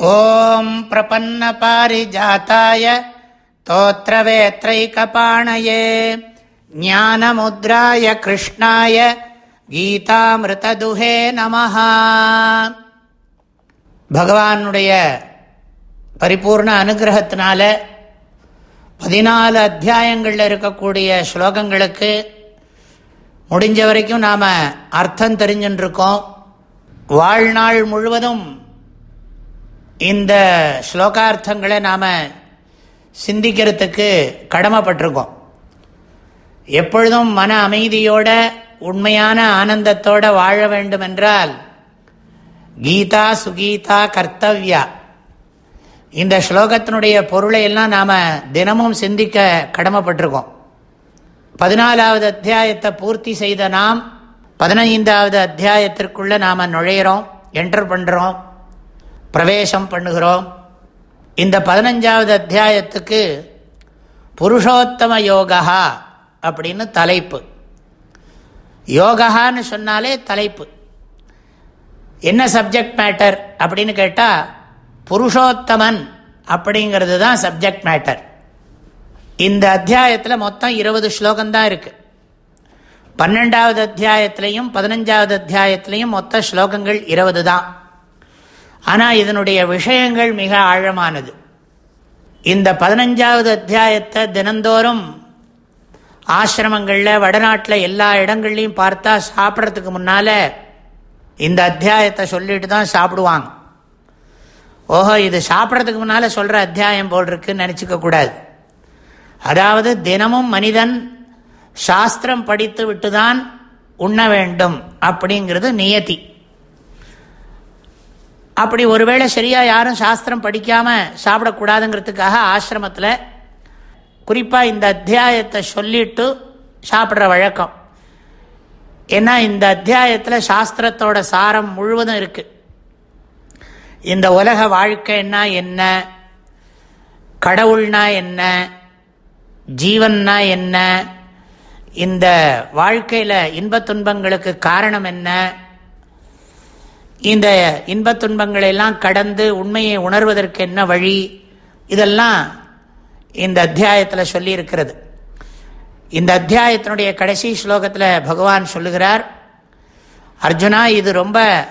ॐ प्रपन्नपारिजाताय तोत्रवेत्रैकपाणये ज्ञानमुद्राय कृष्णाय கீதாமிருததுஹே நமஹ பகவானுடைய பரிபூர்ண அனுகிரகத்தினால பதினாலு அத்தியாயங்களில் இருக்கக்கூடிய ஸ்லோகங்களுக்கு முடிஞ்ச வரைக்கும் நாம் அர்த்தம் தெரிஞ்சுட்டுருக்கோம் வாழ்நாள் முழுவதும் இந்த ஸ்லோகார்த்தங்களை நாம் சிந்திக்கிறதுக்கு கடமைப்பட்டிருக்கோம். எப்பொழுதும் மன அமைதியோட உண்மையான ஆனந்தத்தோட வாழ வேண்டும் என்றால் கீதா சுகீதா கர்த்தவ்யா. இந்த ஸ்லோகத்தினுடைய பொருளை எல்லாம் நாம் தினமும் சிந்திக்க கடமைப்பட்டிருக்கோம். பதினாலாவது அத்தியாயத்தை பூர்த்தி செய்த நாம் பதினைந்தாவது அத்தியாயத்திற்குள்ளே நாம் நுழையிறோம் என்டர் பண்ணுறோம் பிரவேசம் பண்ணுகிறோம். இந்த பதினஞ்சாவது அத்தியாயத்துக்கு புருஷோத்தம யோகா அப்படின்னு தலைப்பு. யோகான்னு சொன்னாலே தலைப்பு. என்ன சப்ஜெக்ட் மேட்டர் அப்படின்னு கேட்டால் புருஷோத்தமன் அப்படிங்கிறது தான் சப்ஜெக்ட் மேட்டர் இந்த அத்தியாயத்தில் மொத்தம் இருபது ஸ்லோகம்தான் இருக்குது பன்னெண்டாவது அத்தியாயத்திலையும் பதினஞ்சாவது அத்தியாயத்திலையும் மொத்த ஸ்லோகங்கள் இருபது தான். ஆனால் இதனுடைய விஷயங்கள் மிக ஆழமானது. இந்த பதினஞ்சாவது அத்தியாயத்தை தினந்தோறும் ஆசிரமங்களில் வடநாட்டில் எல்லா இடங்கள்லையும் பார்த்தா சாப்பிட்றதுக்கு முன்னால் இந்த அத்தியாயத்தை சொல்லிட்டு தான் சாப்பிடுவாங்க. ஓஹோ இது சாப்பிட்றதுக்கு முன்னால் சொல்கிற அத்தியாயம் போல் இருக்குன்னு நினச்சிக்க கூடாது. அதாவது தினமும் மனிதன் சாஸ்திரம் படித்து விட்டு தான் உண்ண வேண்டும் அப்படிங்கிறது நியத்தி அப்படி ஒருவேளை சரியாக யாரும் சாஸ்திரம் படிக்காமல் சாப்பிடக்கூடாதுங்கிறதுக்காக ஆசிரமத்தில் குறிப்பாக இந்த அத்தியாயத்தை சொல்லிட்டு சாப்பிட்ற வழக்கம். ஏன்னா இந்த அத்தியாயத்தில் சாஸ்திரத்தோட சாரம் முழுவதும் இருக்கு. இந்த உலக வாழ்க்கைன்னா என்ன? கடவுள்னா என்ன? ஜீவன்னா என்ன? இந்த வாழ்க்கையில் இன்பத் துன்பங்களுக்கு காரணம் என்ன? இந்த இன்பத் துன்பங்களை எல்லாம் கடந்து உண்மையை உணர்வதற்கு என்ன வழி? இதெல்லாம் இந்த அத்தியாயத்தில் சொல்லி இருக்கிறது இந்த அத்தியாயத்தினுடைய கடைசி ஸ்லோகத்தில் பகவான் சொல்லுகிறார் அர்ஜுனா இது ரொம்ப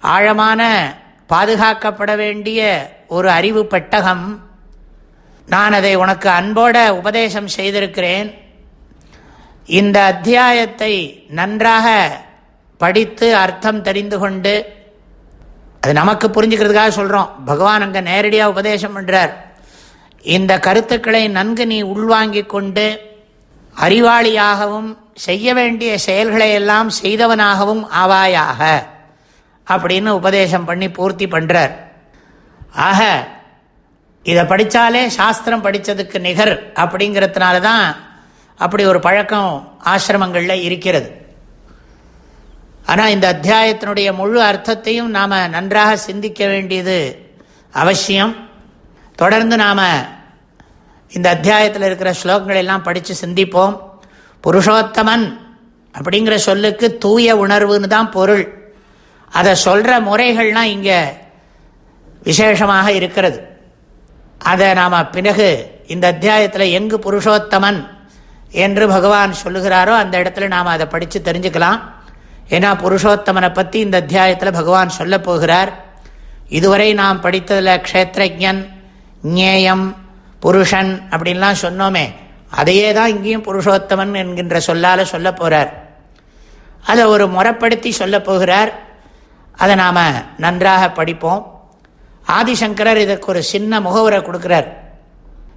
ஆழமான பாதுகாக்கப்பட வேண்டிய ஒரு அறிவு பெட்டகம். நான் அதை உனக்கு அன்போட உபதேசம் செய்திருக்கிறேன். இந்த அத்தியாயத்தை நன்றாக படித்து அர்த்தம் தெரிந்து கொண்டு அது நமக்கு புரிஞ்சுக்கிறதுக்காக சொல்கிறோம் பகவான் அங்கே நேரடியாக உபதேசம் பண்ணுறார் இந்த கருத்துக்களை நன்கு நீ உள்வாங்கி கொண்டு அறிவாளியாகவும் செய்ய வேண்டிய செயல்களை எல்லாம் செய்தவனாகவும் ஆவாயாக அப்படின்னு உபதேசம் பண்ணி பூர்த்தி பண்ணுறார் ஆக இதை படித்தாலே சாஸ்திரம் படித்ததுக்கு நிகர் அப்படிங்கிறதுனால தான் அப்படி ஒரு பழக்கம் ஆசிரமங்களில் இருக்கிறது. ஆனால் இந்த அத்தியாயத்தினுடைய முழு அர்த்தத்தையும் நாம் நன்றாக சிந்திக்க வேண்டியது அவசியம். தொடர்ந்து நாம் இந்த அத்தியாயத்தில் இருக்கிற ஸ்லோகங்கள் எல்லாம் படித்து சிந்திப்போம். புருஷோத்தமன் அப்படிங்கிற சொல்லுக்கு தூய உணர்வுன்னு தான் பொருள். அதை சொல்கிற முறைகள்லாம் இங்கே விசேஷமாக இருக்கிறது. அதை நாம் பிறகு இந்த அத்தியாயத்தில் எங்கு புருஷோத்தமன் என்று பகவான் சொல்லுகிறாரோ அந்த இடத்துல நாம் அதை படித்து தெரிஞ்சுக்கலாம். ஏன்னா புருஷோத்தமனை பற்றி இந்த அத்தியாயத்தில் பகவான் சொல்ல போகிறார். இதுவரை நாம் படித்ததில் க்ஷேத்திரஜன் ஞேயம் புருஷன் அப்படின்லாம் சொன்னோமே அதையே தான் இங்கேயும் புருஷோத்தமன் என்கின்ற சொல்லால் சொல்ல போகிறார் அதை ஒரு முறைப்படுத்தி சொல்ல போகிறார். அதை நாம் நன்றாக படிப்போம். ஆதிசங்கரர் இதற்கு ஒரு சின்ன முகவுரை கொடுக்கிறார்.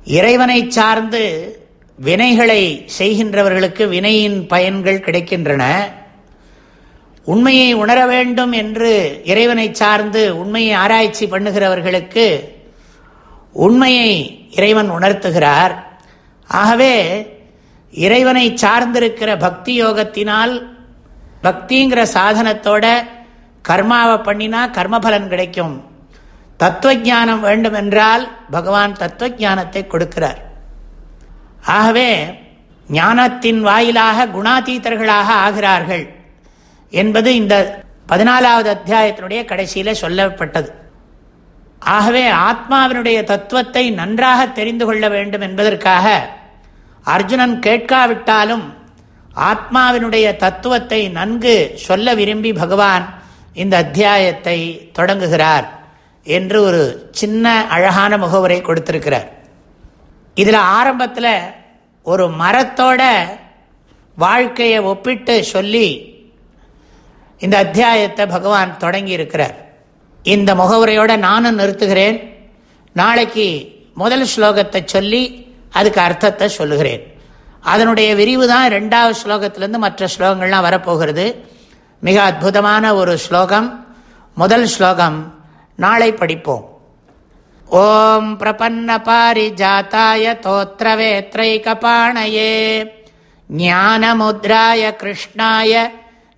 இறைவனை சார்ந்து வினைகளை செய்கின்றவர்களுக்கு வினையின் பயன்கள் கிடைக்கின்றன. உண்மையை உணர வேண்டும் என்று இறைவனை சார்ந்து உண்மையை ஆராய்ச்சி பண்ணுகிறவர்களுக்கு உண்மையை இறைவன் உணர்த்துகிறார். ஆகவே இறைவனை சார்ந்திருக்கிற பக்தி யோகத்தினால் பக்திங்கிற சாதனத்தோட கர்மாவை பண்ணினா கர்மபலன் கிடைக்கும். தத்துவஜானம் வேண்டும் என்றால் பகவான் தத்துவஜானத்தை கொடுக்கிறார். ஆகவே ஞானத்தின் வாயிலாக குணாதீதர்களாக ஆகிறார்கள். என்பது இந்த பதினாலாவது அத்தியாயத்தினுடைய கடைசியில் சொல்லப்பட்டது. ஆகவே ஆத்மாவினுடைய தத்துவத்தை நன்றாக தெரிந்து கொள்ள வேண்டும் என்பதற்காக அர்ஜுனன் கேட்காவிட்டாலும் ஆத்மாவினுடைய தத்துவத்தை நன்கு சொல்ல விரும்பி பகவான் இந்த அத்தியாயத்தை தொடங்குகிறார் என்று ஒரு சின்ன அழகான முகவுரை கொடுத்திருக்கிறார். இதில் ஆரம்பத்தில் ஒரு மரத்தோட வாழ்க்கையை ஒப்பிட்டு சொல்லி இந்த அத்தியாயத்தை பகவான் தொடங்கி இருக்கிறார் இந்த முகவுரையோட நானும் நிறுத்துகிறேன். நாளைக்கு முதல் ஸ்லோகத்தை சொல்லி அதுக்கு அர்த்தத்தை சொல்லுகிறேன். அதனுடைய விரிவு தான் ரெண்டாவது ஸ்லோகத்திலேருந்து மற்ற ஸ்லோகங்கள்லாம் வரப்போகிறது. மிக அற்புதமான ஒரு ஸ்லோகம். முதல் ஸ்லோகம் நாளை படிப்போம். ஓம் பிரபன்ன பாரிஜாத்தாய தோத்திரவேத்ரைகபாணயே. ஞானமுத்ராய கிருஷ்ணாய